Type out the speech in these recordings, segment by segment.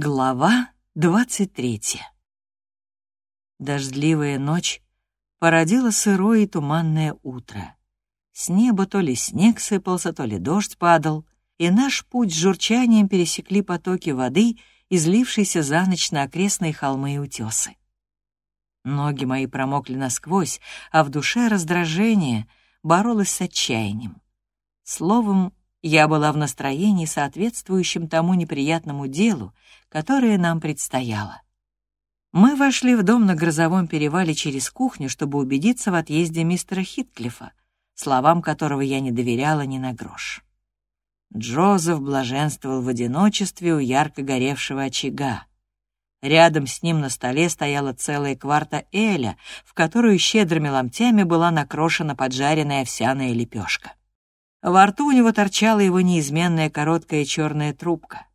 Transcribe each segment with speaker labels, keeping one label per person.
Speaker 1: Глава двадцать третья. Дождливая ночь породила сырое и туманное утро. С неба то ли снег сыпался, то ли дождь падал, и наш путь с журчанием пересекли потоки воды, излившиеся за ночь на окрестные холмы и утесы. Ноги мои промокли насквозь, а в душе раздражение боролось с отчаянием. Словом, я была в настроении, соответствующем тому неприятному делу, которое нам предстояло. Мы вошли в дом на грозовом перевале через кухню, чтобы убедиться в отъезде мистера Хитклифа, словам которого я не доверяла ни на грош. Джозеф блаженствовал в одиночестве у ярко горевшего очага. Рядом с ним на столе стояла целая кварта эля, в которую щедрыми ломтями была накрошена поджаренная овсяная лепешка. Во рту у него торчала его неизменная короткая черная трубка.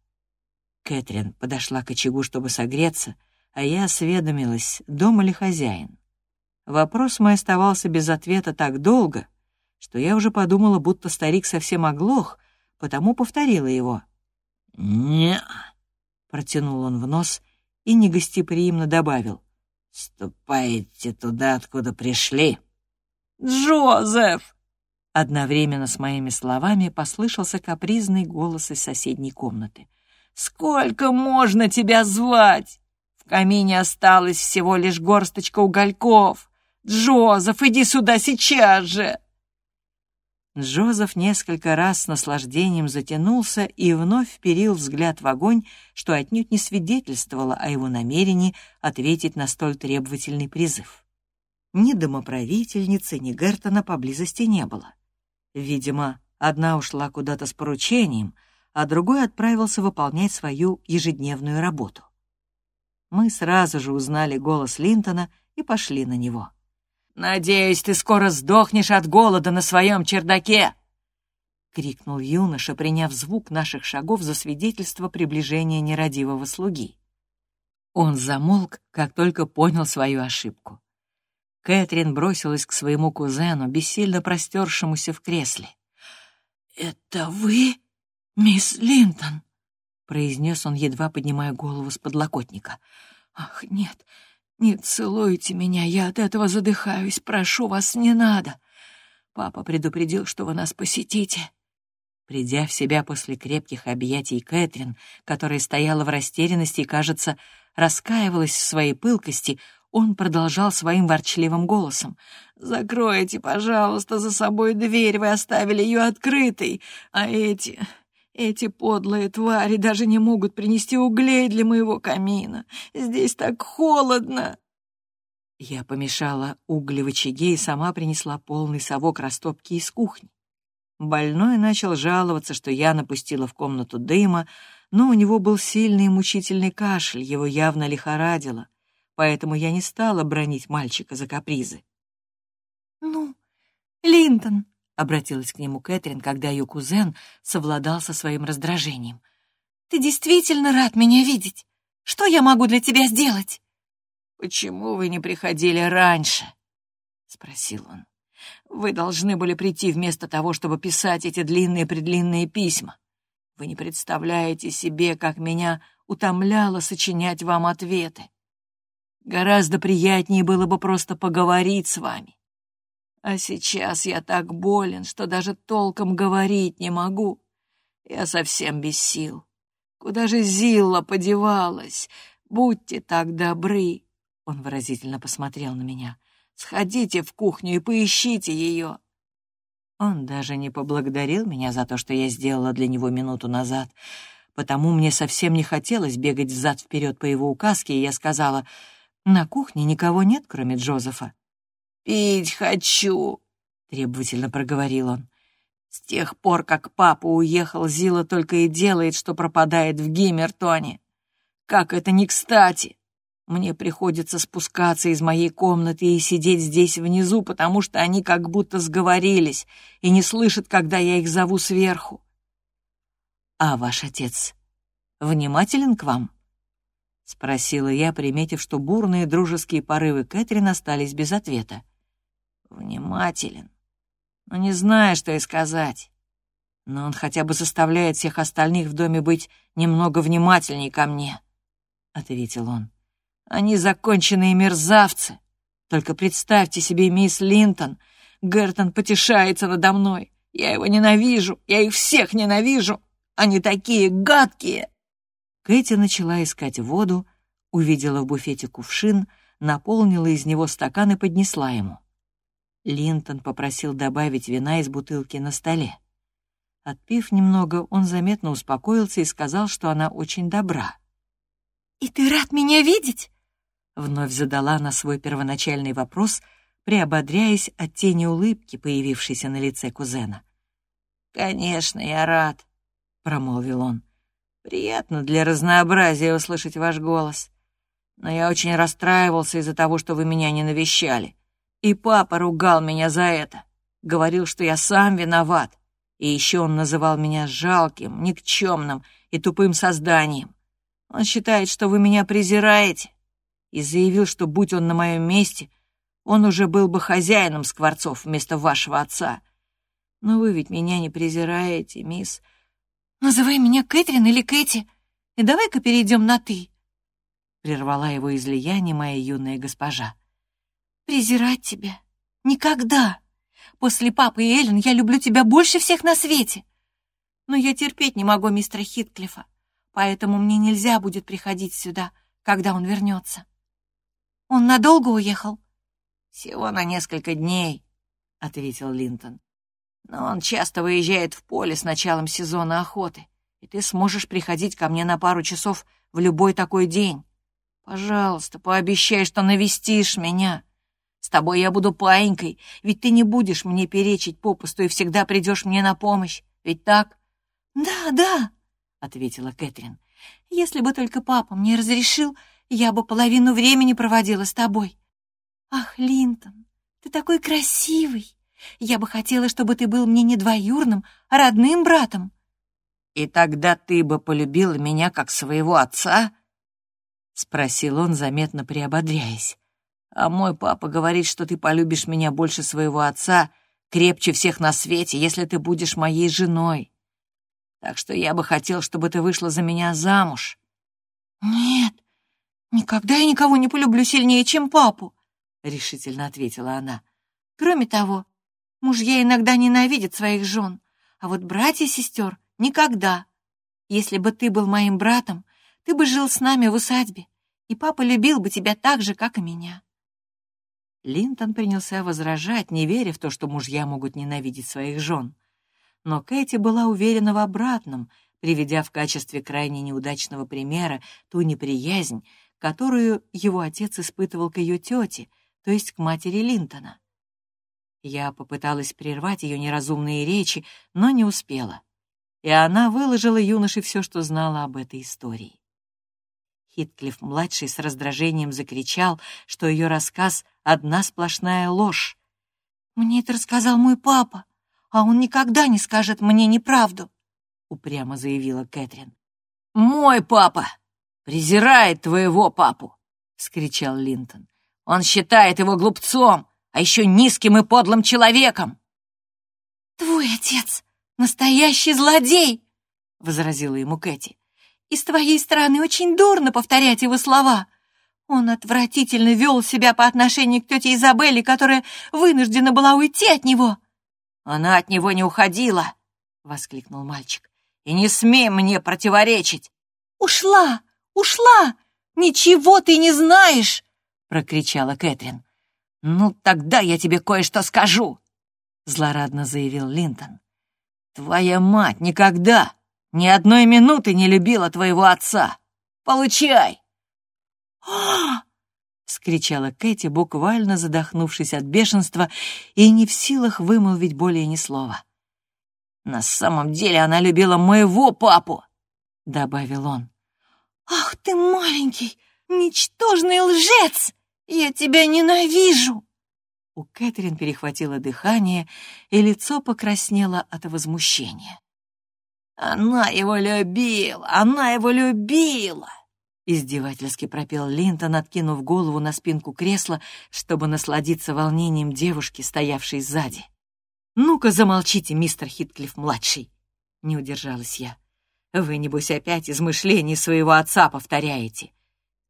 Speaker 1: Кэтрин подошла к очагу, чтобы согреться, а я осведомилась, дома ли хозяин. Вопрос мой оставался без ответа так долго, что я уже подумала, будто старик совсем оглох, потому повторила его. не протянул он в нос и негостеприимно добавил. «Ступайте туда, откуда пришли».
Speaker 2: «Джозеф!»
Speaker 1: Одновременно с моими словами послышался капризный голос из соседней комнаты. «Сколько можно тебя звать? В камине осталось всего лишь горсточка угольков. Джозеф, иди сюда сейчас же!» Джозеф несколько раз с наслаждением затянулся и вновь вперил взгляд в огонь, что отнюдь не свидетельствовало о его намерении ответить на столь требовательный призыв. Ни домоправительницы, ни Гертона поблизости не было. Видимо, одна ушла куда-то с поручением, а другой отправился выполнять свою ежедневную работу. Мы сразу же узнали голос Линтона и пошли на него. «Надеюсь, ты скоро сдохнешь от голода на своем чердаке!» — крикнул юноша, приняв звук наших шагов за свидетельство приближения нерадивого слуги. Он замолк, как только понял свою ошибку. Кэтрин бросилась к своему кузену, бессильно простершемуся в кресле. «Это вы, мисс Линтон?» — произнес он, едва поднимая голову с подлокотника. «Ах, нет, не целуйте меня, я от этого задыхаюсь, прошу вас, не надо. Папа предупредил, что вы нас посетите». Придя в себя после крепких объятий Кэтрин, которая стояла в растерянности и, кажется, раскаивалась в своей пылкости, он продолжал своим ворчливым голосом. «Закройте, пожалуйста, за собой дверь, вы оставили ее открытой, а эти... Эти подлые твари даже не могут принести углей для моего камина. Здесь так холодно!» Я помешала угли в очаге и сама принесла полный совок растопки из кухни. Больной начал жаловаться, что я напустила в комнату дыма, но у него был сильный и мучительный кашель, его явно лихорадило поэтому я не стала бронить мальчика за капризы.
Speaker 2: «Ну, Линтон», —
Speaker 1: обратилась к нему Кэтрин, когда ее кузен совладал со своим раздражением.
Speaker 2: «Ты действительно рад меня видеть? Что я могу для тебя сделать?»
Speaker 1: «Почему вы не приходили раньше?» — спросил он. «Вы должны были прийти вместо того, чтобы писать эти длинные-предлинные письма. Вы не представляете себе, как меня утомляло сочинять вам ответы. Гораздо приятнее было бы просто поговорить с вами. А сейчас я так болен, что даже толком говорить не могу. Я совсем без сил. Куда же Зилла подевалась? Будьте так добры. Он выразительно посмотрел на меня. Сходите в кухню и поищите ее. Он даже не поблагодарил меня за то, что я сделала для него минуту назад, потому мне совсем не хотелось бегать взад-вперед по его указке, и я сказала — на кухне никого нет, кроме Джозефа. «Пить хочу», — требовательно проговорил он. «С тех пор, как папа уехал, Зила только и делает, что пропадает в Гиммертоне. Как это не кстати! Мне приходится спускаться из моей комнаты и сидеть здесь внизу, потому что они как будто сговорились и не слышат, когда я их зову сверху. А ваш отец внимателен к вам?» — спросила я, приметив, что бурные дружеские порывы Кэтрин остались без ответа. «Внимателен, но не знаю, что и сказать. Но он хотя бы заставляет всех остальных в доме быть немного внимательней ко мне», — ответил он. «Они законченные мерзавцы. Только представьте себе, мисс Линтон, Гертон потешается надо мной. Я его ненавижу, я их всех ненавижу. Они такие гадкие!» Кэти начала искать воду, увидела в буфете кувшин, наполнила из него стакан и поднесла ему. Линтон попросил добавить вина из бутылки на столе. Отпив немного, он заметно успокоился и сказал, что она очень добра.
Speaker 2: «И ты рад меня видеть?»
Speaker 1: Вновь задала она свой первоначальный вопрос, приободряясь от тени улыбки, появившейся на лице кузена. «Конечно, я рад», — промолвил он. «Приятно для разнообразия услышать ваш голос. Но я очень расстраивался из-за того, что вы меня не навещали. И папа ругал меня за это. Говорил, что я сам виноват. И еще он называл меня жалким, никчемным и тупым созданием. Он считает, что вы меня презираете. И заявил, что будь он на моем месте, он уже был бы хозяином скворцов вместо вашего отца. Но вы ведь меня не презираете, мисс.
Speaker 2: Называй меня Кэтрин или Кэти, и давай-ка перейдем на «ты», — прервала его излияние моя юная госпожа. «Презирать тебя? Никогда! После папы и Эллен я люблю тебя больше всех на свете. Но я терпеть не могу мистера Хитклифа, поэтому мне нельзя будет приходить сюда, когда он вернется. Он надолго уехал?»
Speaker 1: «Всего на несколько дней», — ответил Линтон. «Но он часто выезжает в поле с началом сезона охоты, и ты сможешь приходить ко мне на пару часов в любой такой день. Пожалуйста, пообещай, что навестишь меня. С тобой я буду паинькой, ведь ты не будешь мне перечить попусту и всегда придешь мне на помощь. Ведь так?»
Speaker 2: «Да, да», — ответила Кэтрин. «Если бы только папа мне разрешил, я бы половину времени проводила с тобой. Ах, Линтон, ты такой красивый. Я бы хотела, чтобы ты был мне не двоюрным, а родным братом.
Speaker 1: И тогда ты бы полюбила меня как своего отца? Спросил он, заметно приободряясь. А мой папа говорит, что ты полюбишь меня больше своего отца, крепче всех на свете, если ты будешь моей женой. Так что я бы хотел, чтобы ты вышла за меня замуж.
Speaker 2: Нет, никогда я никого не полюблю сильнее, чем папу, решительно ответила она. Кроме того, мужья иногда ненавидят своих жен, а вот братья и сестер никогда. Если бы ты был моим братом, ты бы жил с нами в усадьбе, и папа любил бы тебя так же, как и меня.
Speaker 1: Линтон принялся возражать, не веря в то, что мужья могут ненавидеть своих жен. Но Кэти была уверена в обратном, приведя в качестве крайне неудачного примера ту неприязнь, которую его отец испытывал к ее тете, то есть к матери Линтона. Я попыталась прервать ее неразумные речи, но не успела. И она выложила юноше все, что знала об этой истории. Хитклифф-младший с раздражением закричал, что ее рассказ — одна сплошная ложь.
Speaker 2: «Мне это рассказал мой папа, а он никогда не скажет мне неправду», — упрямо заявила Кэтрин.
Speaker 1: «Мой папа презирает твоего папу!» — скричал Линтон. «Он считает его глупцом, а еще низким и подлым человеком!»
Speaker 2: «Твой отец — настоящий злодей!» — возразила ему Кэти и с твоей стороны очень дурно повторять его слова. Он отвратительно вел себя по отношению к тете Изабелле, которая вынуждена была уйти от него».
Speaker 1: «Она от него не уходила!» — воскликнул мальчик. «И не смей мне противоречить!»
Speaker 2: «Ушла! Ушла! Ничего ты не знаешь!» — прокричала Кэтрин.
Speaker 1: «Ну, тогда я тебе кое-что скажу!» — злорадно заявил Линтон. «Твоя мать никогда ни одной минуты не любила твоего отца. Получай!»
Speaker 2: «А!»
Speaker 1: — скричала Кэти, буквально задохнувшись от бешенства и не в силах вымолвить более ни слова. «На самом деле она любила моего папу!» — добавил он.
Speaker 2: «Ах ты маленький, ничтожный лжец! Я тебя ненавижу!»
Speaker 1: У Кэтрин перехватило дыхание, и лицо покраснело от возмущения. «Она его любила! Она его любила!» Издевательски пропел Линтон, откинув голову на спинку кресла, чтобы насладиться волнением девушки, стоявшей сзади. «Ну-ка замолчите, мистер Хитклифф-младший!» Не удержалась я. «Вы, небось, опять измышления своего отца повторяете.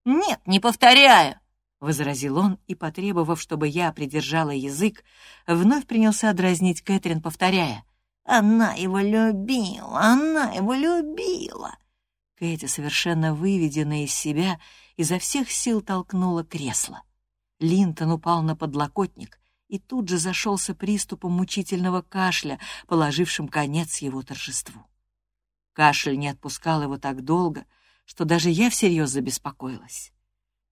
Speaker 2: «Нет, не повторяю», — возразил он и, потребовав, чтобы я придержала язык, вновь принялся дразнить Кэтрин, повторяя. «Она его любила, она его любила». Кэти, совершенно выведенная из себя, изо всех сил толкнула кресло. Линтон упал на подлокотник и тут же зашелся приступом мучительного кашля, положившим конец его торжеству. Кашель не отпускал его так долго, что даже я всерьез забеспокоилась.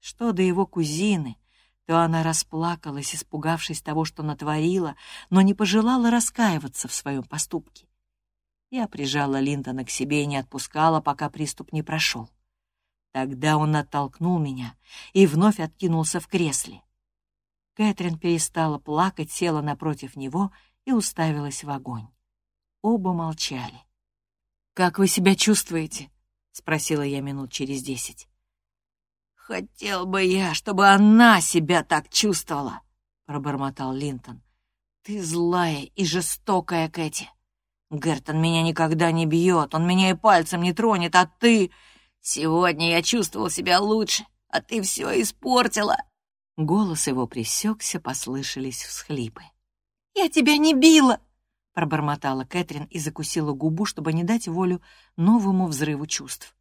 Speaker 2: Что до его кузины, то она расплакалась, испугавшись того, что натворила, но не пожелала раскаиваться в своем поступке. Я прижала Линтона к себе и не отпускала, пока приступ не прошел. Тогда он оттолкнул меня и вновь откинулся в кресле. Кэтрин перестала плакать, села напротив него и уставилась в огонь. Оба молчали. «Как вы себя чувствуете?» — спросила я минут через десять. «Хотел бы я, чтобы она себя так чувствовала», — пробормотал Линтон. «Ты злая и жестокая, Кэти. Гертон меня никогда не бьет, он меня и пальцем не тронет, а ты... Сегодня я чувствовал себя лучше, а ты все испортила». Голос его пресекся, послышались всхлипы. «Я тебя не била!» — пробормотала Кэтрин и закусила губу, чтобы не дать волю новому взрыву чувств.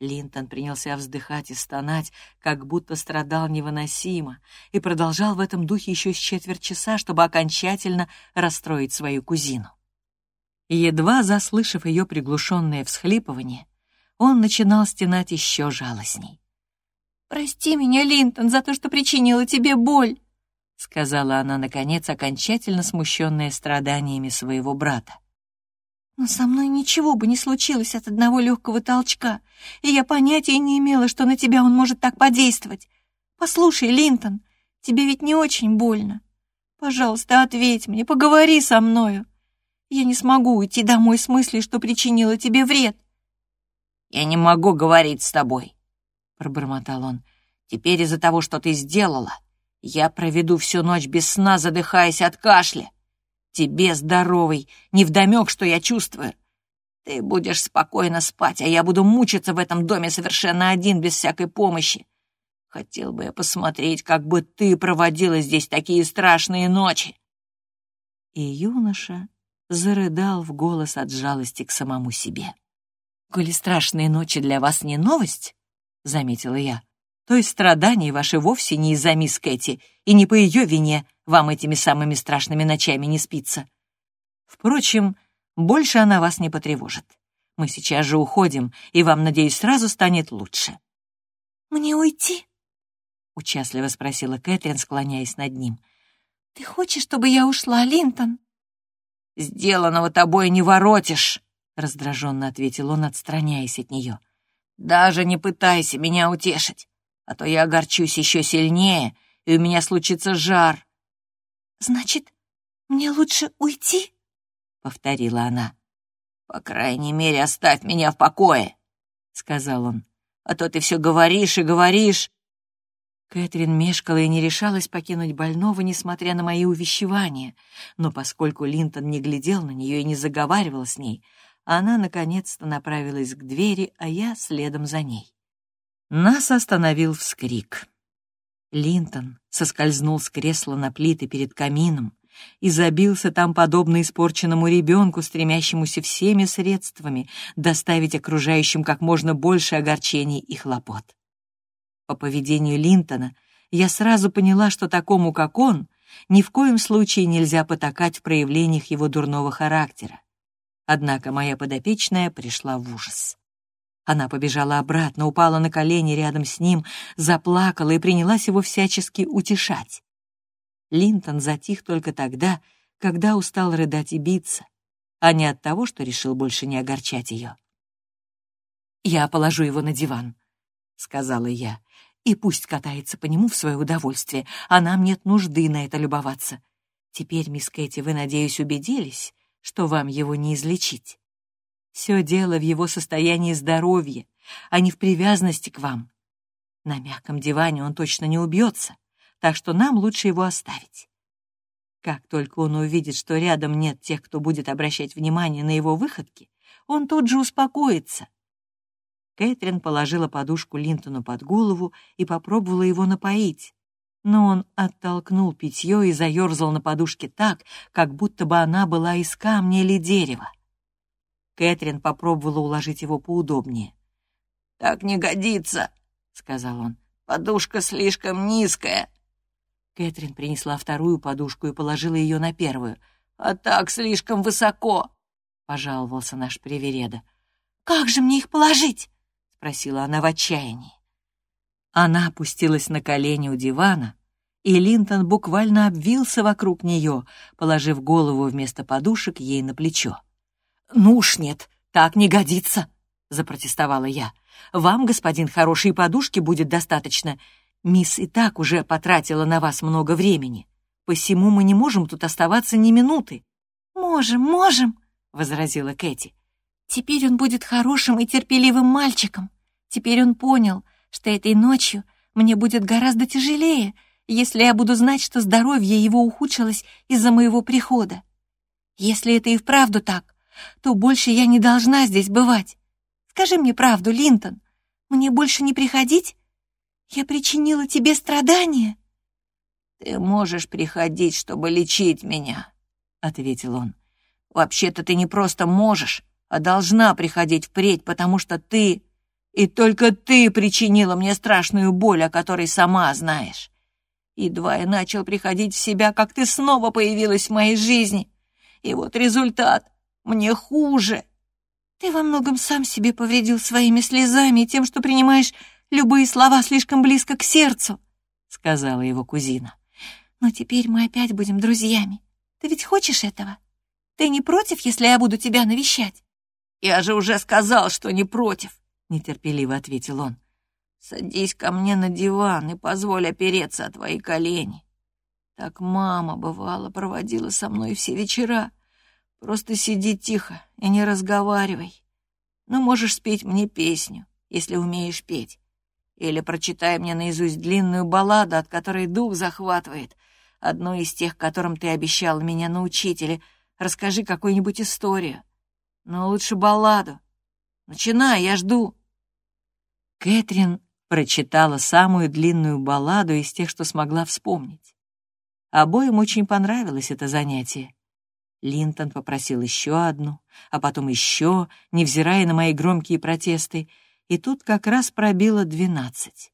Speaker 2: Линтон принялся вздыхать и стонать, как будто страдал невыносимо, и продолжал в этом духе еще с четверть часа, чтобы окончательно расстроить свою кузину. Едва заслышав ее приглушенное всхлипывание, он начинал стенать еще жалостней. «Прости меня, Линтон, за то, что причинила тебе боль», — сказала она, наконец, окончательно смущенная страданиями своего брата. «Но со мной ничего бы не случилось от одного легкого толчка, и я понятия не имела, что на тебя он может так подействовать. Послушай, Линтон, тебе ведь не очень больно. Пожалуйста, ответь мне, поговори со мною. Я не смогу уйти домой с мыслью, что причинила тебе вред». «Я не могу говорить с тобой», — пробормотал он. «Теперь из-за того, что ты сделала, я проведу всю ночь без сна, задыхаясь от кашля. Тебе, здоровый, невдомек, что я чувствую. Ты будешь спокойно спать, а я буду мучиться в этом доме совершенно один, без всякой помощи. Хотел бы я посмотреть, как бы ты проводила здесь такие страшные ночи». И юноша зарыдал в голос от жалости к самому себе. «Коли страшные ночи для вас не новость, — заметила я. «То есть страдания ваши вовсе не из-за мисс Кэти, и не по ее вине вам этими самыми страшными ночами не спится. Впрочем, больше она вас не потревожит. Мы сейчас же уходим, и вам, надеюсь, сразу станет лучше». «Мне уйти?» — участливо спросила Кэтрин, склоняясь над ним. «Ты хочешь, чтобы я ушла, Линтон?» «Сделанного тобой не воротишь», — раздраженно ответил он, отстраняясь от нее. Даже не пытайся меня утешить, а то я огорчусь еще сильнее, и у меня случится жар. Значит, мне лучше уйти? Повторила она. По крайней мере, оставь меня в покое, сказал он. А то ты все говоришь и говоришь. Кэтрин мешкала и не решалась покинуть больного, несмотря на мои увещевания, но поскольку Линтон не глядел на нее и не заговаривал с ней, она наконец-то направилась к двери, а я следом за ней. Нас остановил вскрик. Линтон соскользнул с кресла на плиты перед камином и забился там подобно испорченному ребенку, стремящемуся всеми средствами доставить окружающим как можно больше огорчений и хлопот. По поведению Линтона я сразу поняла, что такому, как он, ни в коем случае нельзя потакать в проявлениях его дурного характера. Однако моя подопечная пришла в ужас. Она побежала обратно, упала на колени рядом с ним, заплакала и принялась его всячески утешать. Линтон затих только тогда, когда устал рыдать и биться, а не от того, что решил больше не огорчать ее. «Я положу его на диван», — сказала я, «и пусть катается по нему в свое удовольствие, а нам нет нужды на это любоваться. Теперь, мисс Кэти, вы, надеюсь, убедились, что вам его не излечить. Все дело в его состоянии здоровья, а не в привязанности к вам. На мягком диване он точно не убьется, так что нам лучше его оставить. Как только он увидит, что рядом нет тех, кто будет обращать внимание на его выходки, он тут же успокоится.
Speaker 1: Кэтрин положила подушку Линтону под голову и попробовала его напоить. Но он оттолкнул питье и заерзал на подушке так, как будто бы она была из камня или дерева. Кэтрин попробовала уложить его поудобнее. «Так не годится», — сказал он. «Подушка слишком низкая». Кэтрин принесла вторую подушку и положила ее на первую. «А так слишком высоко», — пожаловался наш привереда.
Speaker 2: «Как же мне их положить?»
Speaker 1: — спросила она в отчаянии. Она опустилась на колени у дивана, и Линтон буквально обвился вокруг нее, положив голову вместо подушек ей на плечо. «Ну уж нет, так не годится», — запротестовала я. «Вам, господин, хорошей подушки будет достаточно. Мисс и так уже потратила на вас много времени. Посему мы не можем тут оставаться ни минуты».
Speaker 2: «Можем, можем», — возразила Кэти. Теперь он будет хорошим и терпеливым мальчиком. Теперь он понял, что этой ночью мне будет гораздо тяжелее, если я буду знать, что здоровье его ухудшилось из-за моего прихода. Если это и вправду так, то больше я не должна здесь бывать. Скажи мне правду, Линтон, мне больше не приходить? Я причинила тебе страдания?»
Speaker 1: «Ты можешь приходить, чтобы лечить меня», — ответил он. «Вообще-то ты не просто можешь, а должна приходить впредь, потому что ты, и только ты причинила мне страшную боль, о которой сама знаешь. Едва я начал приходить в себя, как ты снова появилась в моей жизни. И вот результат. Мне хуже.
Speaker 2: Ты во многом сам себе повредил своими слезами и тем, что принимаешь любые слова слишком близко к сердцу, — сказала его кузина. Но теперь мы опять будем друзьями. Ты ведь хочешь этого? Ты не против, если я буду тебя навещать?
Speaker 1: «Я же уже сказал, что не против», — нетерпеливо ответил он. «Садись ко мне на диван и позволь опереться о твои колени. Так мама, бывало, проводила со мной все вечера. Просто сиди тихо и не разговаривай. Ну, можешь спеть мне песню, если умеешь петь. Или прочитай мне наизусть длинную балладу, от которой дух захватывает, одну из тех, которым ты обещал меня научить, или расскажи какую-нибудь историю но лучше балладу. Начинай, я жду». Кэтрин прочитала самую длинную балладу из тех, что смогла вспомнить. Обоим очень понравилось это занятие. Линтон попросил еще одну, а потом еще, невзирая на мои громкие протесты, и тут как раз пробило двенадцать.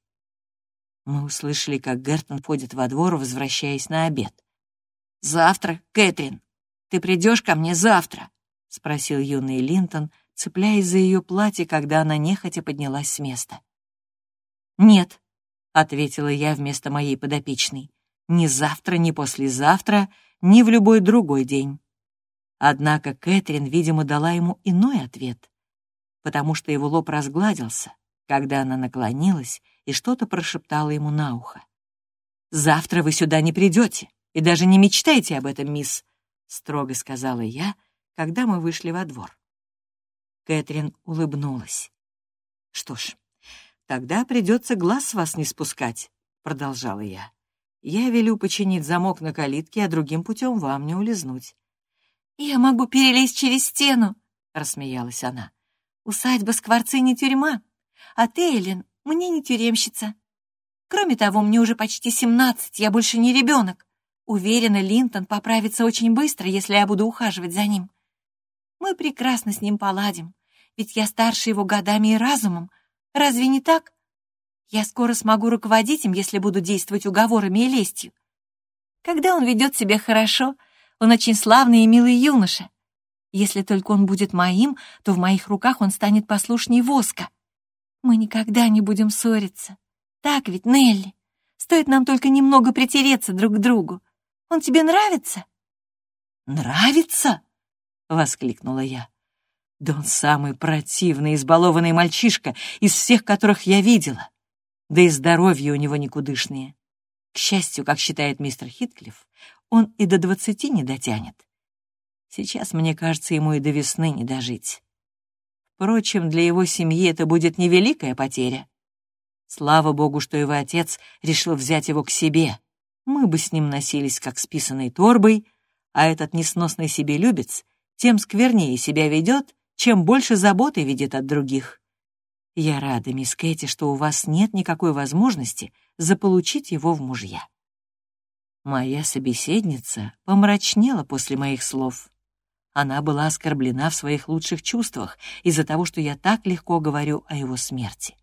Speaker 1: Мы услышали, как Гертон входит во двор, возвращаясь на обед. «Завтра, Кэтрин, ты придешь ко мне завтра?» — спросил юный Линтон, цепляясь за ее платье, когда она нехотя поднялась с места. «Нет», — ответила я вместо моей подопечной, «ни завтра, ни послезавтра, ни в любой другой день». Однако Кэтрин, видимо, дала ему иной ответ, потому что его лоб разгладился, когда она наклонилась и что-то прошептала ему на ухо. «Завтра вы сюда не придете, и даже не мечтайте об этом, мисс», — строго сказала я, — когда мы вышли во двор. Кэтрин улыбнулась. «Что ж, тогда придется глаз с вас не спускать», — продолжала я. «Я велю починить замок на калитке, а другим путем вам не улизнуть».
Speaker 2: «Я могу перелезть через стену», — рассмеялась она. «Усадьба Скворцы не тюрьма, а ты, Эллен, мне не тюремщица. Кроме того, мне уже почти семнадцать, я больше не ребенок. Уверена, Линтон поправится очень быстро, если я буду ухаживать за ним. Мы прекрасно с ним поладим, ведь я старше его годами и разумом. Разве не так? Я скоро смогу руководить им, если буду действовать уговорами и лестью. Когда он ведет себя хорошо, он очень славный и милый юноша. Если только он будет моим, то в моих руках он станет послушней воска. Мы никогда не будем ссориться. Так ведь, Нелли? Стоит нам только немного притереться друг к другу. Он тебе нравится?»
Speaker 1: «Нравится?» — воскликнула я. «Да он самый противный, избалованный мальчишка из всех, которых я видела. Да и здоровье у него никудышное. К счастью, как считает мистер Хитклифф, он и до двадцати не дотянет. Сейчас, мне кажется, ему и до весны не дожить. Впрочем, для его семьи это будет невеликая потеря. Слава богу, что его отец решил взять его к себе. Мы бы с ним носились, как с писаной торбой, а этот несносный себелюбец тем сквернее себя ведет, чем больше заботы видит от других. Я рада, мисс Кэти, что у вас нет никакой возможности заполучить его в мужья. Моя собеседница помрачнела после моих слов. Она была оскорблена в своих лучших чувствах из-за того, что я так легко говорю о его смерти.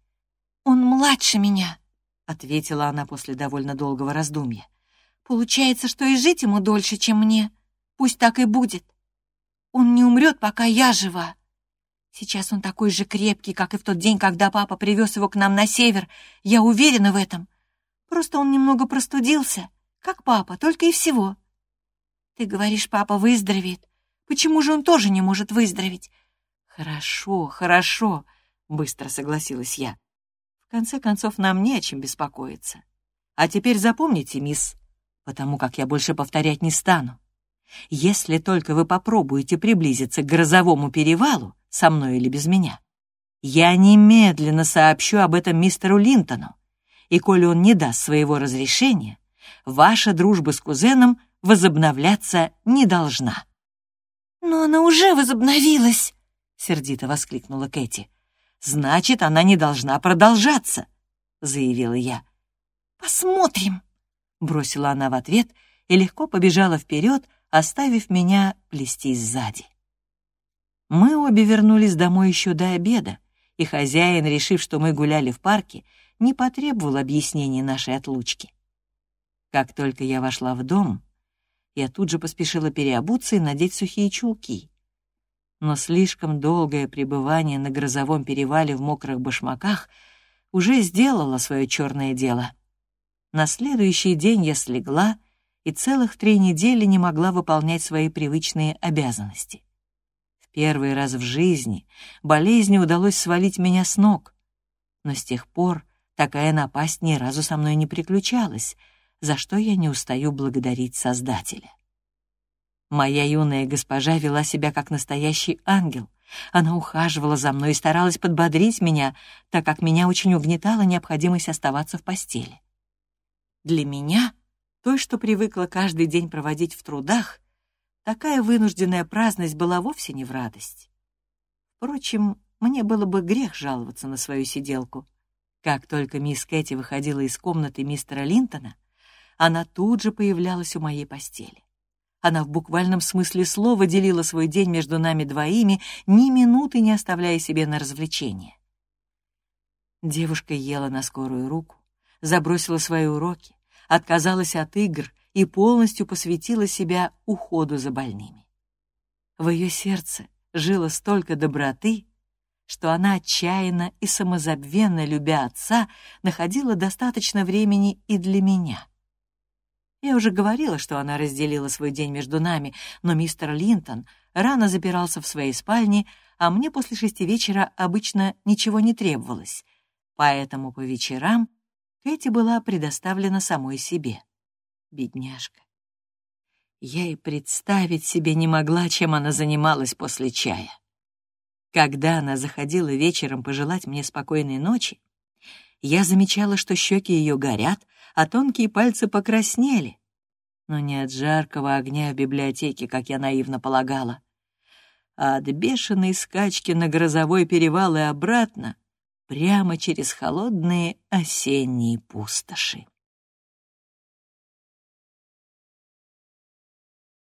Speaker 2: «Он младше меня», — ответила она после довольно долгого раздумья. «Получается, что и жить ему дольше, чем мне. Пусть так и будет. Он не умрет, пока я жива. Сейчас он такой же крепкий, как и в тот день, когда папа привез его к нам на север. Я уверена в этом. Просто он немного простудился, как папа, только и всего. Ты говоришь, папа выздоровеет. Почему же он тоже не может выздороветь?
Speaker 1: Хорошо, хорошо, быстро согласилась я. В конце концов, нам не о чем беспокоиться. А теперь запомните, мисс, потому как я больше повторять не стану. Если только вы попробуете приблизиться к грозовому перевалу, со мной или без меня, я немедленно сообщу об этом мистеру Линтону, и коли он не даст своего разрешения, ваша дружба с кузеном возобновляться не должна».
Speaker 2: «Но она уже возобновилась!» — сердито воскликнула Кэти.
Speaker 1: «Значит, она не должна продолжаться», — заявила я.
Speaker 2: «Посмотрим», —
Speaker 1: бросила она в ответ и легко побежала вперед, оставив меня плестись сзади. Мы обе вернулись домой еще до обеда, и хозяин, решив, что мы гуляли в парке, не потребовал объяснений нашей отлучки. Как только я вошла в дом, я тут же поспешила переобуться и надеть сухие чулки. Но слишком долгое пребывание на грозовом перевале в мокрых башмаках уже сделало свое черное дело. На следующий день я слегла и целых три недели не могла выполнять свои привычные обязанности. В первый раз в жизни болезни удалось свалить меня с ног, но с тех пор такая напасть ни разу со мной не приключалась — за что я не устаю благодарить Создателя. Моя юная госпожа вела себя как настоящий ангел. Она ухаживала за мной и старалась подбодрить меня, так как меня очень угнетала необходимость оставаться в постели. Для меня, той, что привыкла каждый день проводить в трудах, такая вынужденная праздность была вовсе не в радость. Впрочем, мне было бы грех жаловаться на свою сиделку. Как только мисс Кэти выходила из комнаты мистера Линтона, она тут же появлялась у моей постели. Она в буквальном смысле слова делила свой день между нами двоими, ни минуты не оставляя себе на развлечение. Девушка ела на скорую руку, забросила свои уроки, отказалась от игр и полностью посвятила себя уходу за больными. В ее сердце жило столько доброты, что она отчаянно и самозабвенно, любя отца, находила достаточно времени и для меня. Я уже говорила, что она разделила свой день между нами, но мистер Линтон рано запирался в своей спальне, а мне после шести вечера обычно ничего не требовалось, поэтому по вечерам Кэти была предоставлена самой себе. Бедняжка. Я и представить себе не могла, чем она занималась после чая. Когда она заходила вечером пожелать мне спокойной ночи, я замечала, что щеки ее горят, а тонкие пальцы покраснели. Но не от жаркого огня в библиотеке, как я наивно полагала, а от бешеной скачки на грозовой перевал и обратно, прямо через холодные осенние пустоши.